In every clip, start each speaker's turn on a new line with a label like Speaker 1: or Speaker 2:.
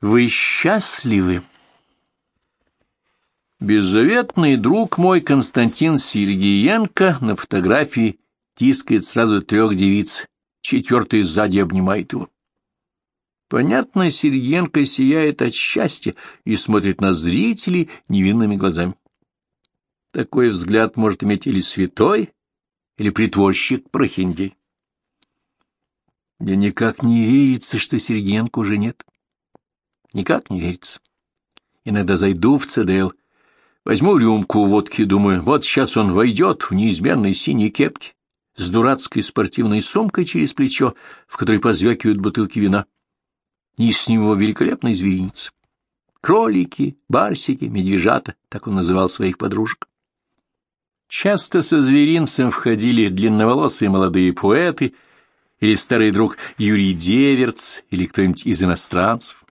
Speaker 1: Вы счастливы? Беззаветный друг мой Константин Сергеенко на фотографии тискает сразу трех девиц, четвертый сзади обнимает его. Понятно, Сергеенко сияет от счастья и смотрит на зрителей невинными глазами. Такой взгляд может иметь или святой, или притворщик прохиндей. Мне никак не верится, что Сергеенко уже нет. Никак не верится. Иногда зайду в ЦДЛ, возьму рюмку водки, думаю, вот сейчас он войдет в неизменной синей кепке с дурацкой спортивной сумкой через плечо, в которой позвякивают бутылки вина. И с него великолепный зверинец. Кролики, барсики, медвежата, так он называл своих подружек. Часто со зверинцем входили длинноволосые молодые поэты или старый друг Юрий Деверц или кто-нибудь из иностранцев.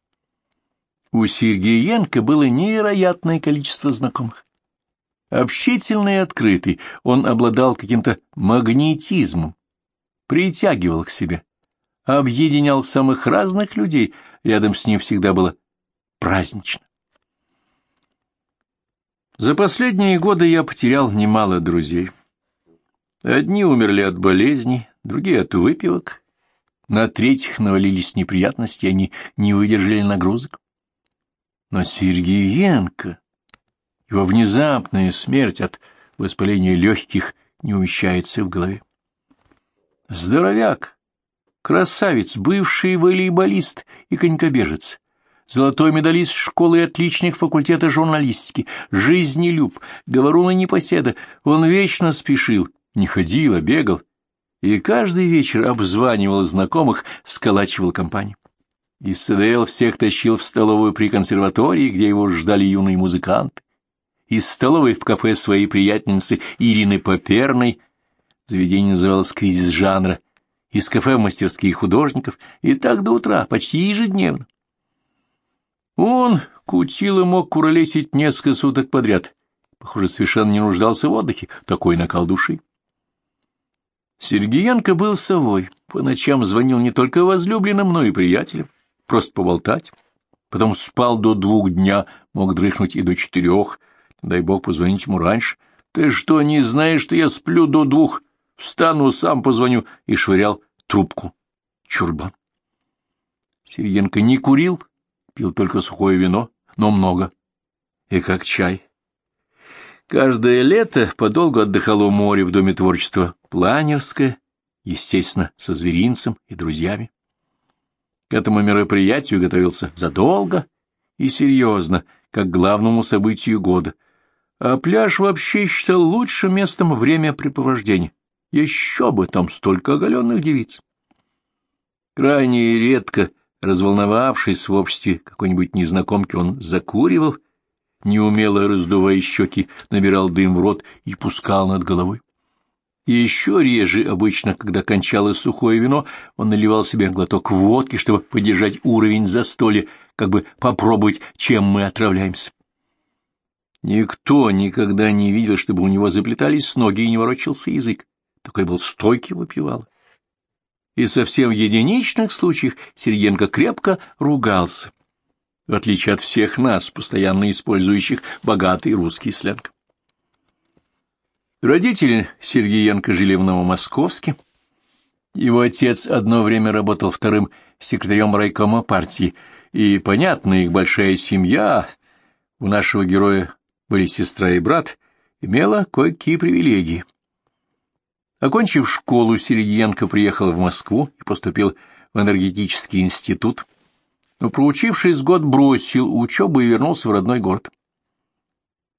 Speaker 1: У Сергеенко было невероятное количество знакомых. Общительный и открытый, он обладал каким-то магнетизмом, притягивал к себе, объединял самых разных людей, рядом с ним всегда было празднично. За последние годы я потерял немало друзей. Одни умерли от болезней, другие от выпивок. На третьих навалились неприятности, они не выдержали нагрузок. Но Сергеенко, его внезапная смерть от воспаления легких не умещается в голове. Здоровяк, красавец, бывший волейболист и конькобежец, золотой медалист школы и отличник факультета журналистики, жизнелюб, говорун и непоседа, он вечно спешил, не ходил, а бегал, и каждый вечер обзванивал знакомых, сколачивал компанию. Из СДЛ всех тащил в столовую при консерватории, где его ждали юные музыканты. Из столовой в кафе своей приятельницы Ирины Поперной, заведение называлось «Кризис жанра», из кафе в мастерские художников, и так до утра, почти ежедневно. Он, кутил и мог куролесить несколько суток подряд. Похоже, совершенно не нуждался в отдыхе, такой накал души. Сергеенко был совой, по ночам звонил не только возлюбленным, но и приятелям, просто поболтать. Потом спал до двух дня, мог дрыхнуть и до четырех. Дай бог позвонить ему раньше. Ты что, не знаешь, что я сплю до двух? Встану, сам позвоню. И швырял трубку. Чурба. Сергеенко не курил, пил только сухое вино, но много, и как чай. Каждое лето подолгу отдыхал у моря в Доме творчества Планерское, естественно, со зверинцем и друзьями. К этому мероприятию готовился задолго и серьезно, как к главному событию года, а пляж вообще считал лучшим местом времяпрепровождения. Еще бы, там столько оголенных девиц. Крайне редко Разволновавшись в обществе какой-нибудь незнакомки, он закуривал, неумело раздувая щеки, набирал дым в рот и пускал над головой. И еще реже, обычно, когда кончалось сухое вино, он наливал себе глоток водки, чтобы поддержать уровень застолья, как бы попробовать, чем мы отравляемся. Никто никогда не видел, чтобы у него заплетались ноги и не ворочался язык. Такой был стойкий выпивал и совсем в единичных случаях Сергенко крепко ругался, в отличие от всех нас, постоянно использующих богатый русский сленг. Родители Сергеенко жили в Новомосковске. Его отец одно время работал вторым секретарем райкома партии, и, понятно, их большая семья, у нашего героя были сестра и брат, имела кое-какие привилегии. Окончив школу, Сергеенко приехал в Москву и поступил в энергетический институт, но, проучившись год, бросил учебу и вернулся в родной город.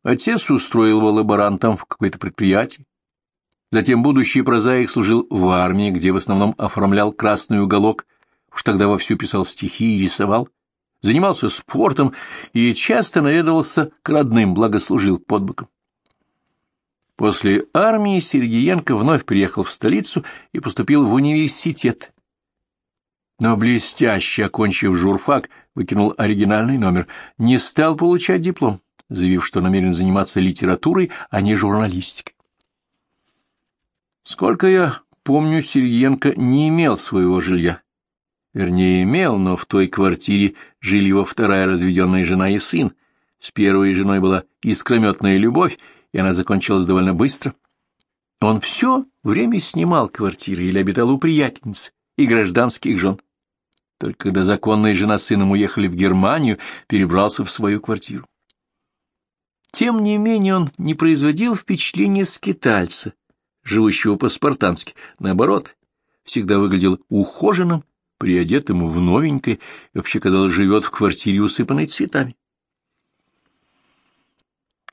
Speaker 1: Отец устроил его лаборантом в какое-то предприятие. Затем будущий прозаик служил в армии, где в основном оформлял красный уголок, уж тогда вовсю писал стихи и рисовал, занимался спортом и часто наведывался к родным, благослужил под боком. После армии Сергеенко вновь приехал в столицу и поступил в университет. Но блестяще окончив журфак, выкинул оригинальный номер, не стал получать диплом, заявив, что намерен заниматься литературой, а не журналистикой. Сколько я помню, Сергеенко не имел своего жилья. Вернее, имел, но в той квартире жили его вторая разведенная жена и сын. С первой женой была искрометная любовь, и она закончилась довольно быстро. Он все время снимал квартиры или обитал у приятельниц и гражданских жен. Только когда законная жена с сыном уехали в Германию, перебрался в свою квартиру. Тем не менее он не производил впечатления скитальца, живущего по-спартански. Наоборот, всегда выглядел ухоженным, приодетым в новенькое, и вообще, казалось, живет в квартире, усыпанной цветами.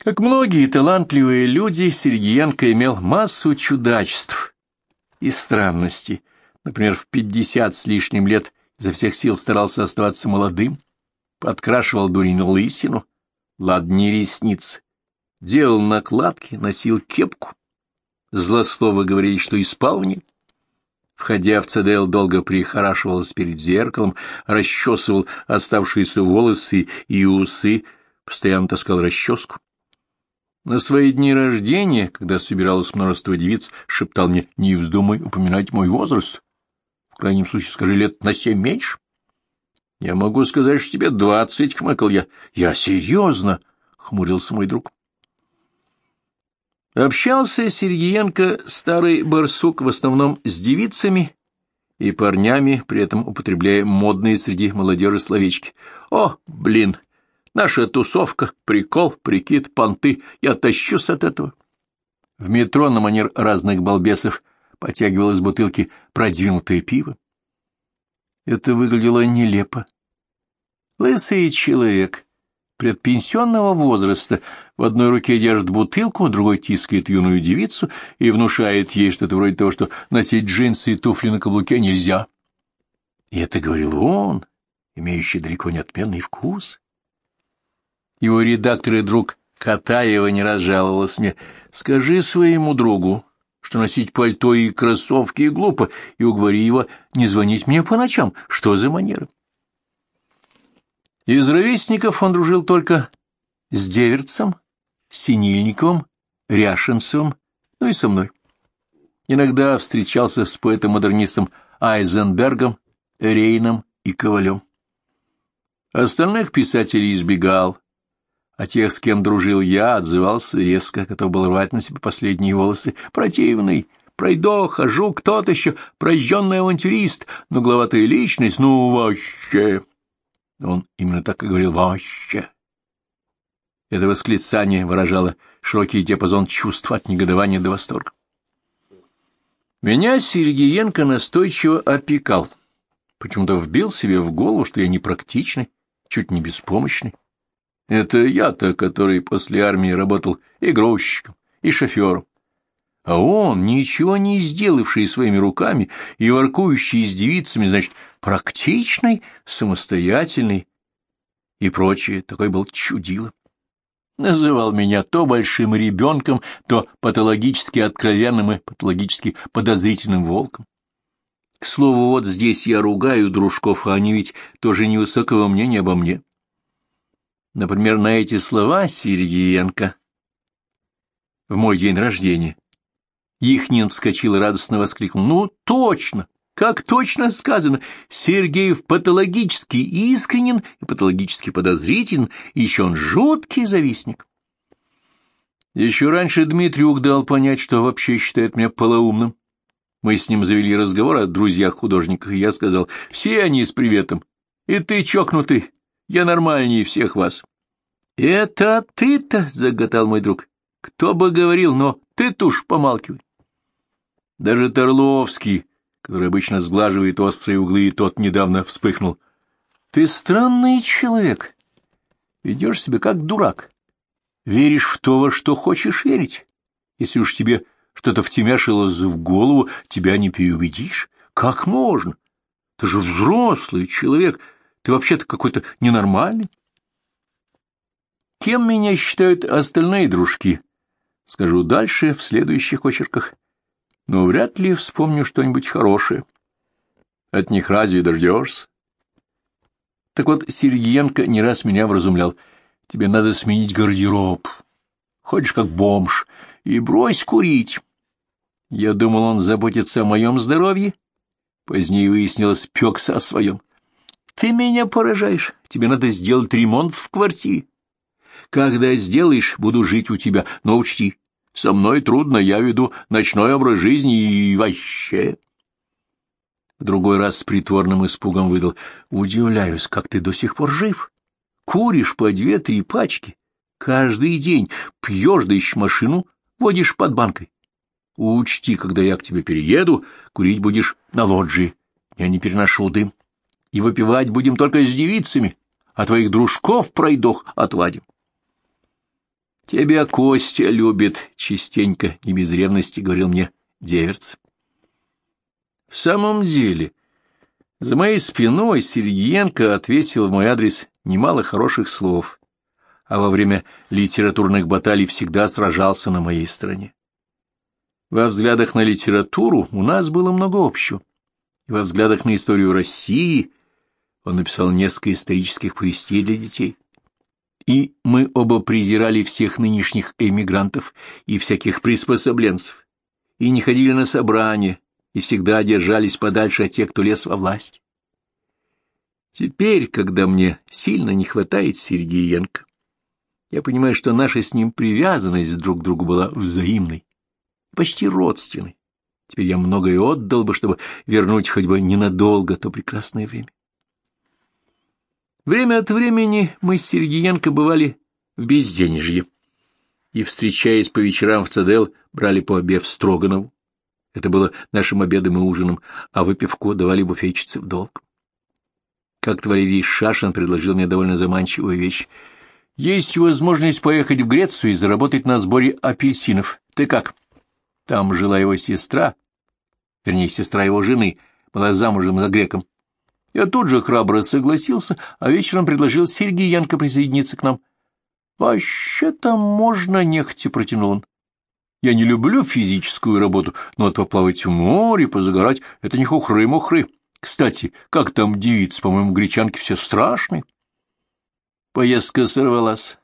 Speaker 1: Как многие талантливые люди, Сергеенко имел массу чудачеств и странностей. Например, в пятьдесят с лишним лет изо всех сил старался оставаться молодым, подкрашивал дурень лысину, ладни ресниц, делал накладки, носил кепку. Злословы говорили, что и в ней. Входя в ЦДЛ, долго прихорашивался перед зеркалом, расчесывал оставшиеся волосы и усы, постоянно таскал расческу. На свои дни рождения, когда собиралось множество девиц, шептал мне, не вздумай упоминать мой возраст. В крайнем случае скажи лет на семь меньше. Я могу сказать, что тебе двадцать, — хмыкал я. Я серьезно, — хмурился мой друг. Общался Сергеенко, старый барсук, в основном с девицами и парнями, при этом употребляя модные среди молодежи словечки. «О, блин, наша тусовка, прикол, прикид, понты, я тащусь от этого». В метро на манер разных балбесов потягивал из бутылки продвинутое пиво. Это выглядело нелепо. Лысый человек, предпенсионного возраста, в одной руке держит бутылку, другой тискает юную девицу и внушает ей что-то вроде того, что носить джинсы и туфли на каблуке нельзя. И это говорил он, имеющий далеко не отменный вкус. Его редактор и друг Катаева не раз жаловалась мне. «Скажи своему другу, что носить пальто и кроссовки глупо, и уговори его не звонить мне по ночам. Что за манера?» Из ровесников он дружил только с Деверцем, Синильниковым, Ряшенцевым, ну и со мной. Иногда встречался с поэтом-модернистом Айзенбергом, Рейном и Ковалем. Остальных писателей избегал, а тех, с кем дружил я, отзывался резко, готов был рвать на себе последние волосы. Противный, пройдоха, жук, тот еще, прожженный авантюрист, нагловатая личность, ну вообще... Он именно так и говорил «вообще». Это восклицание выражало широкий диапазон чувств от негодования до восторга. Меня Сергеенко настойчиво опекал. Почему-то вбил себе в голову, что я непрактичный, чуть не беспомощный. Это я-то, который после армии работал и грузчиком, и шофером. А он, ничего не сделавший своими руками и воркующий с девицами, значит, практичный, самостоятельный и прочее, такой был чудило. Называл меня то большим ребенком, то патологически откровенным и патологически подозрительным волком. К слову, вот здесь я ругаю дружков, а они ведь тоже невысокого мнения обо мне. Например, на эти слова Сергеенко в мой день рождения. Ихнин вскочил и радостно воскликнул. «Ну, точно! Как точно сказано, Сергеев патологически искренен и патологически подозрителен, и еще он жуткий завистник. Еще раньше Дмитриук дал понять, что вообще считает меня полоумным. Мы с ним завели разговор о друзьях-художниках, я сказал, все они с приветом. И ты чокнутый, я нормальнее всех вас. — Это ты-то, — заготал мой друг. — Кто бы говорил, но ты-то уж помалкивай. Даже Торловский который обычно сглаживает острые углы, и тот недавно вспыхнул. «Ты странный человек. Ведешь себя как дурак. Веришь в то, во что хочешь верить. Если уж тебе что-то втемяшилось в голову, тебя не переубедишь. Как можно? Ты же взрослый человек. Ты вообще-то какой-то ненормальный. Кем меня считают остальные дружки? Скажу дальше в следующих очерках но вряд ли вспомню что-нибудь хорошее. От них разве дождешься? Так вот, Сергеенко не раз меня вразумлял. Тебе надо сменить гардероб. Ходишь как бомж. И брось курить. Я думал, он заботится о моем здоровье Позднее выяснилось, пекся о своем. Ты меня поражаешь. Тебе надо сделать ремонт в квартире. Когда сделаешь, буду жить у тебя, но учти, со мной трудно, я веду ночной образ жизни и вообще... В другой раз с притворным испугом выдал. Удивляюсь, как ты до сих пор жив. Куришь по две-три пачки. Каждый день пьешь, да ищешь машину, водишь под банкой. Учти, когда я к тебе перееду, курить будешь на лоджии. Я не переношу дым. И выпивать будем только с девицами, а твоих дружков пройдох отвадим. Тебя Костя любит, частенько, не без ревности, говорил мне Деверц. В самом деле, за моей спиной Сергиенко отвесил в мой адрес немало хороших слов, а во время литературных баталий всегда сражался на моей стороне. Во взглядах на литературу у нас было много общего. И во взглядах на историю России он написал несколько исторических повестей для детей. И мы оба презирали всех нынешних эмигрантов и всяких приспособленцев, и не ходили на собрания, и всегда держались подальше от тех, кто лез во власть. Теперь, когда мне сильно не хватает Сергеенко, я понимаю, что наша с ним привязанность друг к другу была взаимной, почти родственной. Теперь я многое отдал бы, чтобы вернуть хоть бы ненадолго то прекрасное время. Время от времени мы с Сергеенко бывали в безденежье и, встречаясь по вечерам в Цедел, брали по обе в Строганову. Это было нашим обедом и ужином, а выпивку давали буфетчице в долг. Как-то Валерий Шашин предложил мне довольно заманчивую вещь. Есть возможность поехать в Грецию и заработать на сборе апельсинов. Ты как? Там жила его сестра, вернее, сестра его жены, была замужем за греком. Я тут же храбро согласился, а вечером предложил Сергей Янко присоединиться к нам. — Вообще-то можно, — нехотя протянул он. Я не люблю физическую работу, но вот поплавать в море, позагорать — это не хухры-мухры. Кстати, как там девицы, по-моему, гречанки все страшные. Поездка сорвалась.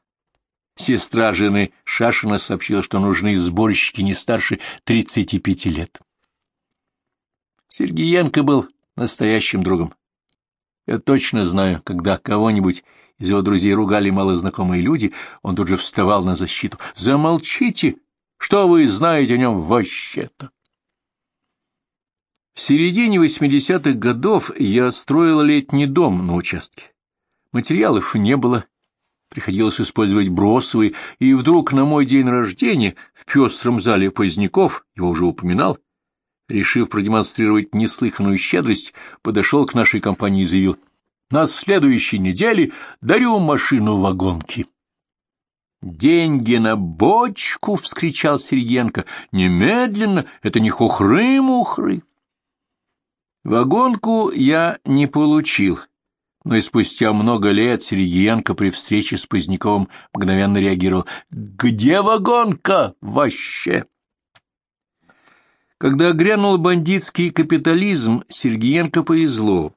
Speaker 1: Сестра жены Шашина сообщила, что нужны сборщики не старше тридцати пяти лет. Сергеенко был настоящим другом. Я точно знаю, когда кого-нибудь из его друзей ругали малознакомые люди, он тут же вставал на защиту. «Замолчите! Что вы знаете о нем вообще-то?» В середине 80-х годов я строил летний дом на участке. Материалов не было, приходилось использовать бросовые, и вдруг на мой день рождения в пестром зале Поздняков, его уже упоминал, решив продемонстрировать неслыханную щедрость, подошел к нашей компании и заявил, «На следующей неделе дарю машину вагонки». «Деньги на бочку!» — вскричал Сергенко. «Немедленно! Это не хухры-мухры!» Вагонку я не получил, но и спустя много лет Сергеенко при встрече с Поздняковым мгновенно реагировал. «Где вагонка вообще?» Когда грянул бандитский капитализм, Сергеенко повезло.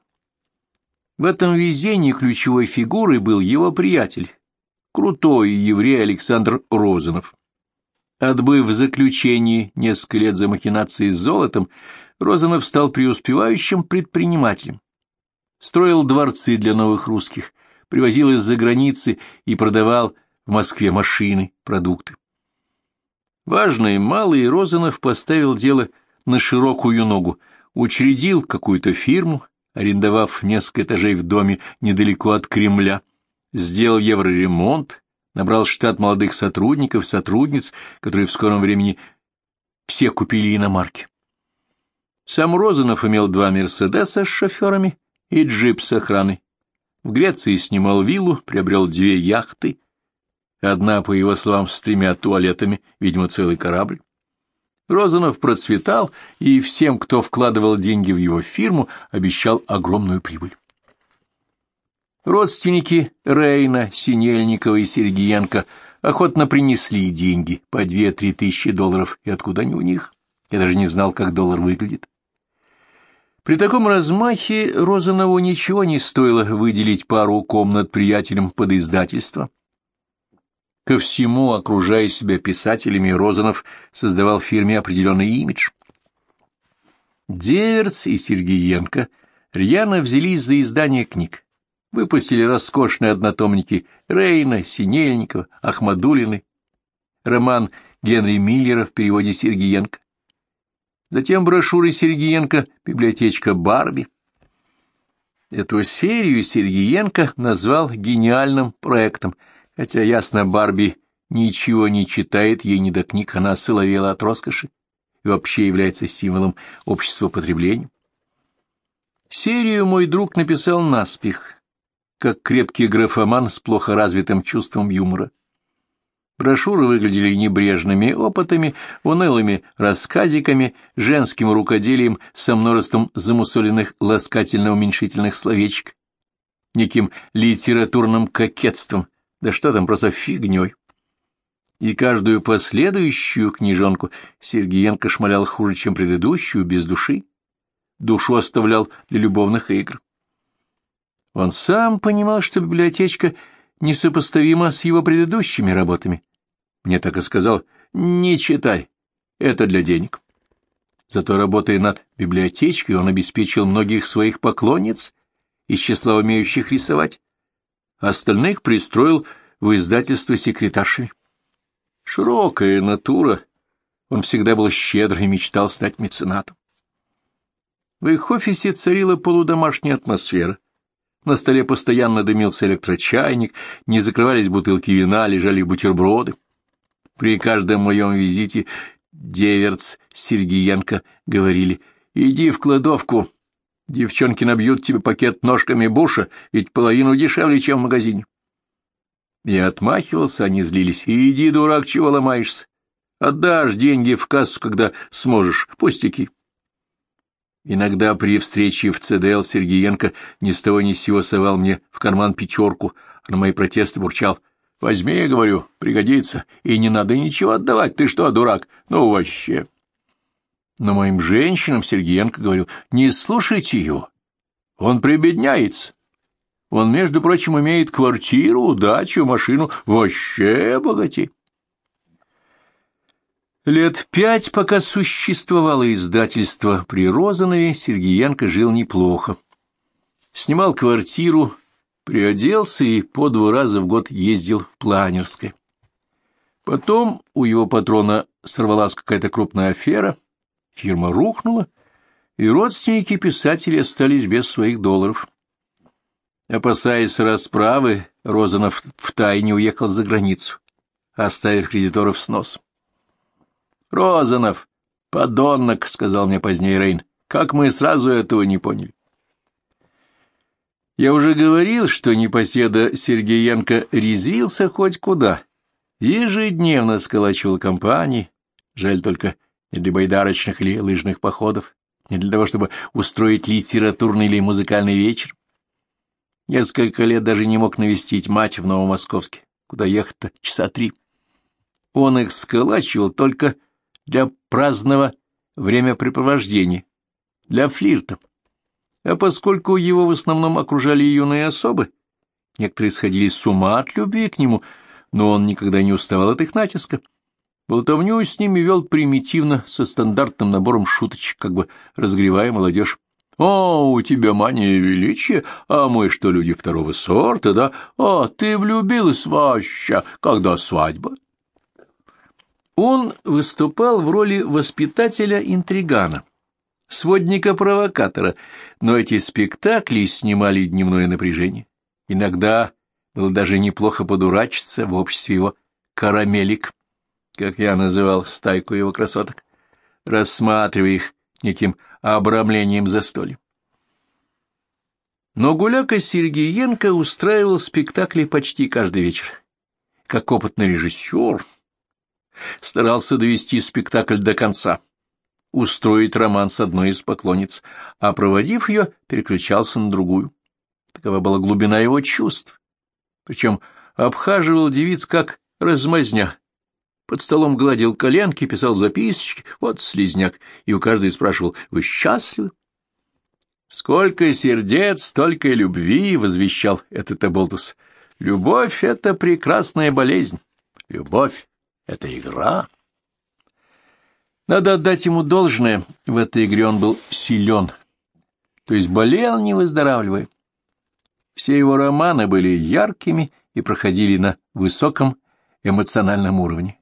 Speaker 1: В этом везении ключевой фигурой был его приятель, крутой еврей Александр Розанов. Отбыв заключении несколько лет за махинации с золотом, Розанов стал преуспевающим предпринимателем. Строил дворцы для новых русских, привозил из-за границы и продавал в Москве машины, продукты. Важный малый Розанов поставил дело на широкую ногу, учредил какую-то фирму, арендовав несколько этажей в доме недалеко от Кремля, сделал евроремонт, набрал штат молодых сотрудников, сотрудниц, которые в скором времени все купили иномарки. Сам Розанов имел два «Мерседеса» с шоферами и джип с охраной. В Греции снимал виллу, приобрел две яхты, Одна, по его словам, с тремя туалетами, видимо, целый корабль. Розанов процветал, и всем, кто вкладывал деньги в его фирму, обещал огромную прибыль. Родственники Рейна, Синельникова и Сергиенко охотно принесли деньги по две-три тысячи долларов, и откуда они у них? Я даже не знал, как доллар выглядит. При таком размахе Розанову ничего не стоило выделить пару комнат приятелям под издательство, Ко всему, окружая себя писателями, Розанов создавал фирме определенный имидж. Деверц и Сергеенко рьяно взялись за издание книг. Выпустили роскошные однотомники Рейна, Синельникова, Ахмадулины, роман Генри Миллера в переводе Сергеенко. Затем брошюры Сергеенко «Библиотечка Барби». Эту серию Сергеенко назвал гениальным проектом, хотя, ясно, Барби ничего не читает, ей не до книг, она соловела от роскоши и вообще является символом общества потребления. Серию мой друг написал наспех, как крепкий графоман с плохо развитым чувством юмора. Брошюры выглядели небрежными опытами, унылыми рассказиками, женским рукоделием со множеством замусоленных ласкательно-уменьшительных словечек, неким литературным кокетством, да что там, просто фигней. И каждую последующую книжонку Сергеенко шмалял хуже, чем предыдущую, без души. Душу оставлял для любовных игр. Он сам понимал, что библиотечка несопоставима с его предыдущими работами. Мне так и сказал, не читай, это для денег. Зато, работая над библиотечкой, он обеспечил многих своих поклонниц из числа умеющих рисовать. Остальных пристроил в издательство секретаршей. Широкая натура, он всегда был щедр и мечтал стать меценатом. В их офисе царила полудомашняя атмосфера. На столе постоянно дымился электрочайник, не закрывались бутылки вина, лежали бутерброды. При каждом моем визите Деверц, Сергиенко говорили, «Иди в кладовку, девчонки набьют тебе пакет ножками буша, ведь половину дешевле, чем в магазине». Я отмахивался, они злились, «Иди, дурак, чего ломаешься? Отдашь деньги в кассу, когда сможешь, пустяки». Иногда при встрече в ЦДЛ Сергеенко ни с того ни с сего совал мне в карман пятерку, а на мои протесты бурчал. «Возьми, говорю, пригодится, и не надо ничего отдавать, ты что, дурак? Ну, вообще!» Но моим женщинам Сергеенко говорил, «Не слушайте его, он прибедняется». Он, между прочим, имеет квартиру, дачу, машину, вообще богатей. Лет пять, пока существовало издательство при Розанове, Сергеенко жил неплохо. Снимал квартиру, приоделся и по два раза в год ездил в Планерское. Потом у его патрона сорвалась какая-то крупная афера, фирма рухнула, и родственники писателей остались без своих долларов. Опасаясь расправы, Розанов втайне уехал за границу, оставив кредиторов с носом. Розанов, подонок, — сказал мне позднее Рейн. Как мы сразу этого не поняли? Я уже говорил, что непоседа Сергеенко резвился хоть куда. Ежедневно сколачивал компании, жаль только не для байдарочных или лыжных походов, не для того, чтобы устроить литературный или музыкальный вечер. Несколько лет даже не мог навестить мать в Новомосковске, куда ехать-то часа три. Он их сколачивал только для праздного времяпрепровождения, для флирта. А поскольку его в основном окружали юные особы, некоторые сходили с ума от любви к нему, но он никогда не уставал от их натиска. Болтовню с ними вел примитивно, со стандартным набором шуточек, как бы разгревая молодежь. «О, у тебя мания величия, а мы что, люди второго сорта, да? А, ты влюбилась, Ваща, когда свадьба?» Он выступал в роли воспитателя-интригана, сводника-провокатора, но эти спектакли снимали дневное напряжение. Иногда было даже неплохо подурачиться в обществе его «карамелик», как я называл стайку его красоток, рассматривая их неким обрамлением застолья. Но Гуляка Сергеенко устраивал спектакли почти каждый вечер. Как опытный режиссер, старался довести спектакль до конца, устроить роман с одной из поклонниц, а, проводив ее, переключался на другую. Такова была глубина его чувств. Причем обхаживал девиц как размазня. Под столом гладил коленки, писал записочки, вот слизняк, и у каждой спрашивал, «Вы счастливы?» «Сколько сердец, столько и любви!» — возвещал этот Эболтус. «Любовь — это прекрасная болезнь. Любовь — это игра. Надо отдать ему должное, в этой игре он был силен, то есть болел, не выздоравливая. Все его романы были яркими и проходили на высоком эмоциональном уровне.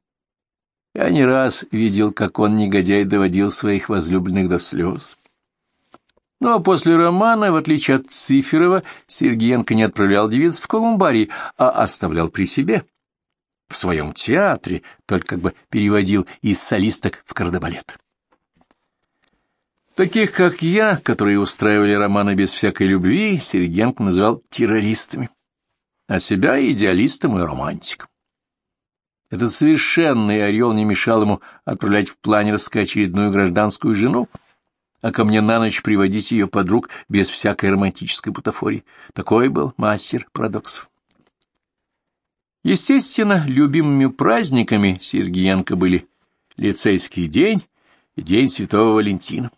Speaker 1: Я не раз видел, как он, негодяй, доводил своих возлюбленных до слез. Но после романа, в отличие от Циферова, Сергеенко не отправлял девиц в колумбарий, а оставлял при себе, в своем театре, только как бы переводил из солисток в кардебалет. Таких, как я, которые устраивали романы без всякой любви, Сергенко называл террористами, а себя идеалистом и романтиком. Этот совершенный орел не мешал ему отправлять в планерское очередную гражданскую жену, а ко мне на ночь приводить ее подруг без всякой романтической бутафории. Такой был мастер парадоксов. Естественно, любимыми праздниками Сергиенко были лицейский день и День Святого Валентина.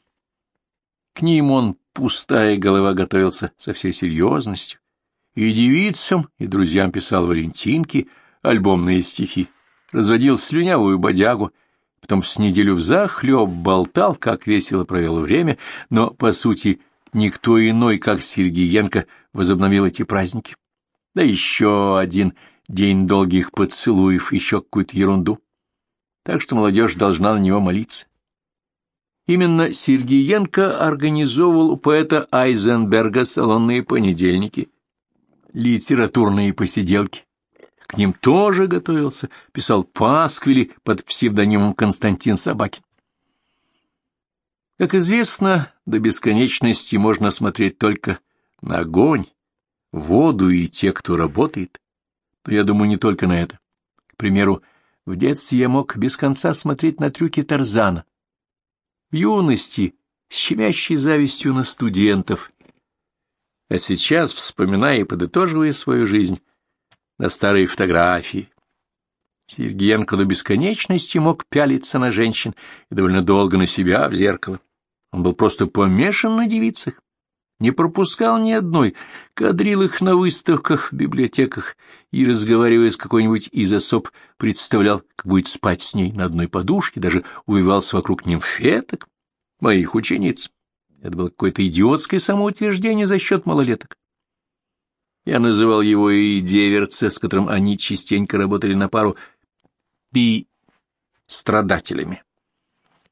Speaker 1: К ним он, пустая голова, готовился со всей серьезностью. И девицам, и друзьям писал Валентинки, альбомные стихи, разводил слюнявую бодягу, потом с неделю взахлеб болтал, как весело провел время, но, по сути, никто иной, как Сергиенко, возобновил эти праздники. Да еще один день долгих поцелуев, еще какую-то ерунду. Так что молодежь должна на него молиться. Именно Сергеенко организовывал у поэта Айзенберга салонные понедельники, литературные посиделки. К ним тоже готовился, писал пасквили под псевдонимом Константин Собакин. Как известно, до бесконечности можно смотреть только на огонь, воду и те, кто работает. Но я думаю не только на это. К примеру, в детстве я мог без конца смотреть на трюки Тарзана, в юности с щемящей завистью на студентов, а сейчас, вспоминая и подытоживая свою жизнь, на старые фотографии. Сергеенко до бесконечности мог пялиться на женщин и довольно долго на себя в зеркало. Он был просто помешан на девицах, не пропускал ни одной, кадрил их на выставках в библиотеках и, разговаривая с какой-нибудь из особ, представлял, как будет спать с ней на одной подушке, даже увивался вокруг нимфеток, моих учениц. Это было какое-то идиотское самоутверждение за счет малолеток. Я называл его и деверца, с которым они частенько работали на пару, би-страдателями.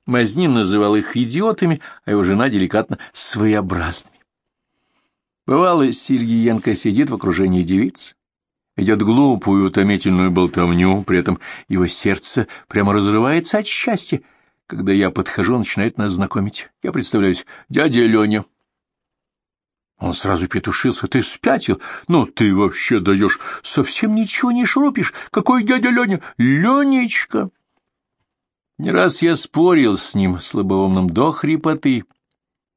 Speaker 1: Мазнин называл их идиотами, а его жена деликатно своеобразными. Бывало, Сергиенко сидит в окружении девиц, ведет глупую, утомительную болтовню, при этом его сердце прямо разрывается от счастья. Когда я подхожу, начинает нас знакомить. Я представляюсь, дядя Леня. Он сразу петушился. Ты спятил? Ну, ты вообще даешь. Совсем ничего не шрупишь. Какой дядя Леня? Ленечка. Не раз я спорил с ним, слабоумным до хрипоты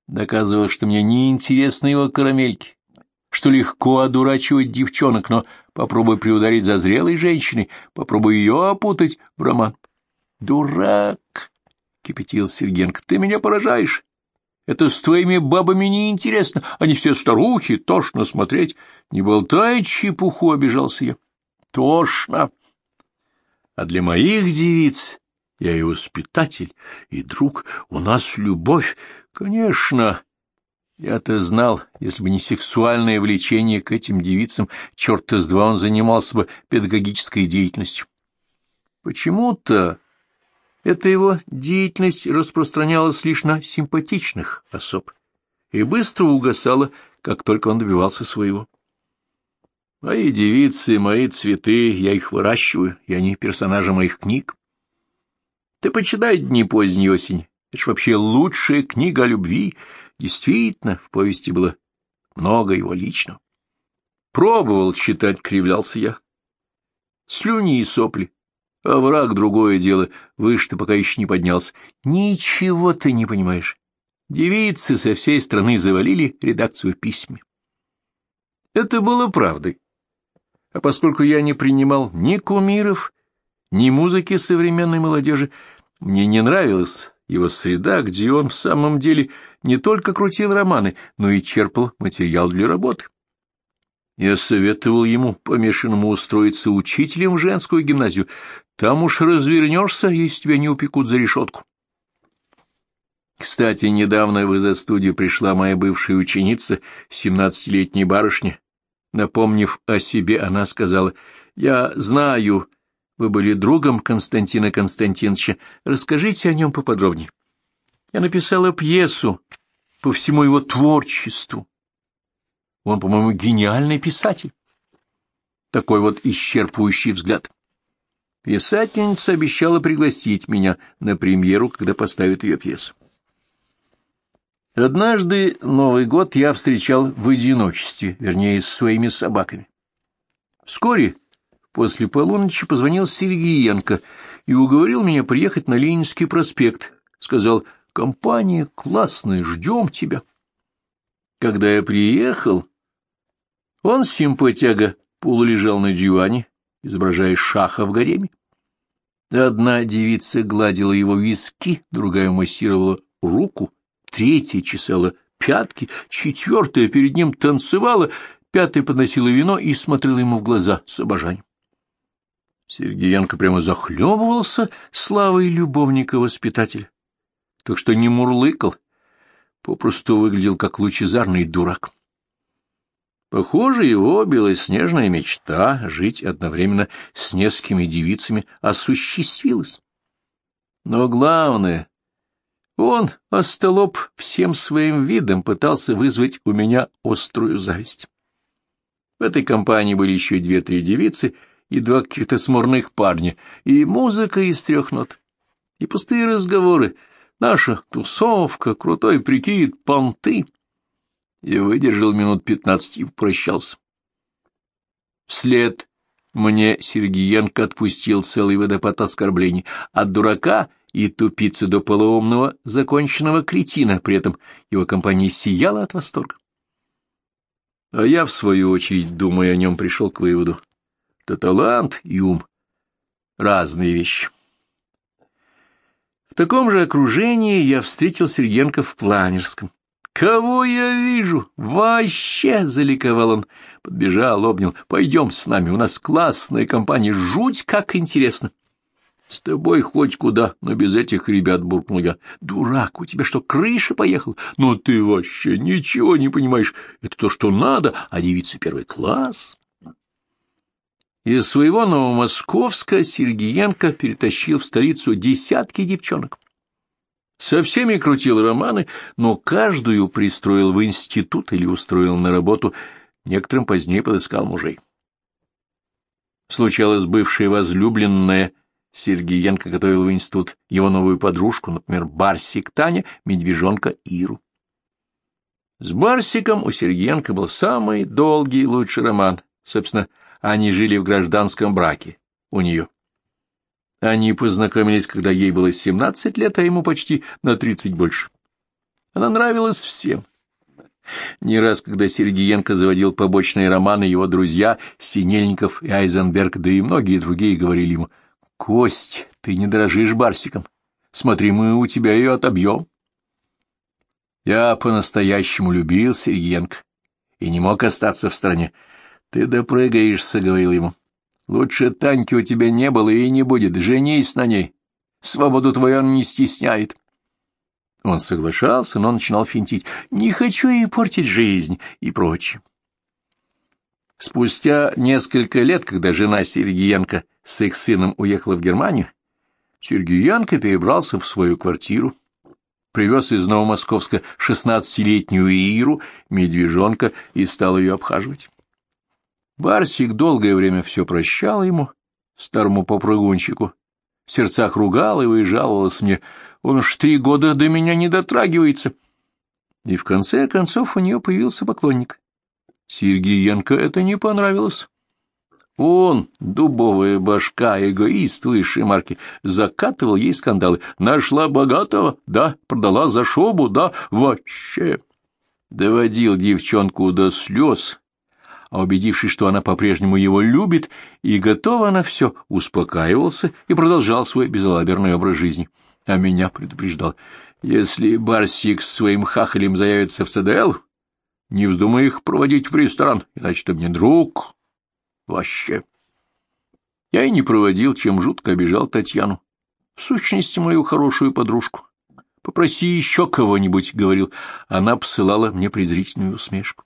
Speaker 1: доказывал, что мне неинтересны его карамельки, что легко одурачивать девчонок, но попробуй приударить за зрелой женщиной, попробуй ее опутать в роман. «Дурак!» — кипятил Сергенко. «Ты меня поражаешь. Это с твоими бабами неинтересно. Они все старухи, тошно смотреть. Не болтай чепуху, — обижался я. Тошно. А для моих девиц я и воспитатель, и друг. У нас любовь. Конечно, я-то знал, если бы не сексуальное влечение к этим девицам, черт из два он занимался бы педагогической деятельностью. Почему-то эта его деятельность распространялась лишь на симпатичных особ и быстро угасала, как только он добивался своего. Мои девицы, мои цветы, я их выращиваю, и они персонажи моих книг. Ты почитай «Дни поздней осени». Это ж вообще лучшая книга о любви. Действительно, в повести было много его личного. Пробовал читать, кривлялся я. Слюни и сопли. А враг — другое дело. Выше ты пока еще не поднялся. Ничего ты не понимаешь. Девицы со всей страны завалили редакцию письми. Это было правдой. А поскольку я не принимал ни кумиров, ни музыки современной молодежи, мне не нравилась его среда, где он в самом деле не только крутил романы, но и черпал материал для работы. Я советовал ему, помешанному, устроиться учителем в женскую гимназию. Там уж развернешься, если тебя не упекут за решетку. Кстати, недавно в изо-студию пришла моя бывшая ученица, семнадцатилетняя барышня. Напомнив о себе, она сказала, «Я знаю, вы были другом Константина Константиновича. Расскажите о нем поподробнее». Я написала пьесу по всему его творчеству. Он, по-моему, гениальный писатель. Такой вот исчерпывающий взгляд. Писательница обещала пригласить меня на премьеру, когда поставит ее пьесу. Однажды Новый год я встречал в одиночестве, вернее, с своими собаками. Вскоре после полуночи позвонил Сергеенко и уговорил меня приехать на Ленинский проспект. Сказал, компания классная, ждем тебя. Когда я приехал, он, симпатяга, полулежал на диване, изображая шаха в гареме. Одна девица гладила его виски, другая массировала руку, третья чесала пятки, четвертая перед ним танцевала, пятая подносила вино и смотрела ему в глаза с обожанием. Сергеенко прямо захлебывался славой любовника-воспитателя. Так что не мурлыкал, попросту выглядел как лучезарный дурак. Похоже, его белоснежная мечта жить одновременно с несколькими девицами осуществилась. Но главное, он, остолоп, всем своим видом пытался вызвать у меня острую зависть. В этой компании были еще две-три девицы и два каких-то смурных парня, и музыка из трех нот, и пустые разговоры, наша тусовка, крутой прикид, понты — я выдержал минут пятнадцать и прощался. Вслед мне Сергиенко отпустил целый водопад оскорблений от дурака и тупицы до полуумного законченного кретина, при этом его компания сияла от восторга. А я, в свою очередь, думая о нем, пришел к выводу, что талант и ум — разные вещи. В таком же окружении я встретил Сергенко в Планерском. «Кого я вижу? Вообще!» — заликовал он. Подбежал, обнял. «Пойдем с нами, у нас классная компания, жуть как интересно!» «С тобой хоть куда, но без этих ребят», — буркнул я. «Дурак, у тебя что, крыша поехала? Ну ты вообще ничего не понимаешь. Это то, что надо, а девица первый класс». Из своего Новомосковска Сергиенко перетащил в столицу десятки девчонок. Со всеми крутил романы, но каждую пристроил в институт или устроил на работу, некоторым позднее подыскал мужей. Случалось, бывшая возлюбленная Сергеенко готовил в институт его новую подружку, например, Барсик Таня, медвежонка Иру. С Барсиком у Сергеенко был самый долгий лучший роман. Собственно, они жили в гражданском браке у нее. Они познакомились, когда ей было семнадцать лет, а ему почти на тридцать больше. Она нравилась всем. Не раз, когда Сергеенко заводил побочные романы, его друзья Синельников и Айзенберг, да и многие другие говорили ему, «Кость, ты не дрожишь Барсиком. Смотри, мы у тебя ее отобьем». Я по-настоящему любил Сергеенко и не мог остаться в стране. «Ты допрыгаешься», — говорил ему. Лучше Таньки у тебя не было и не будет. Женись на ней. Свободу твою он не стесняет. Он соглашался, но начинал финтить. Не хочу ей портить жизнь и прочее. Спустя несколько лет, когда жена Сергеенко с их сыном уехала в Германию, Сергеенко перебрался в свою квартиру, привез из Новомосковска шестнадцатилетнюю Иру, медвежонка, и стал ее обхаживать. Барсик долгое время все прощал ему, старому попрыгунчику. В сердцах ругал его и жаловался мне. Он уж три года до меня не дотрагивается. И в конце концов у нее появился поклонник. Сергеенко это не понравилось. Он, дубовая башка, эгоист высшей марки, закатывал ей скандалы. Нашла богатого, да, продала за шобу, да, вообще. Доводил девчонку до слез, а убедившись, что она по-прежнему его любит и готова на все, успокаивался и продолжал свой безалаберный образ жизни. А меня предупреждал, если Барсик с своим хахалем заявится в ЦДЛ, не вздумай их проводить в ресторан, иначе ты мне друг. Вообще. Я и не проводил, чем жутко обижал Татьяну, в сущности, мою хорошую подружку. Попроси еще кого-нибудь, — говорил. Она посылала мне презрительную усмешку.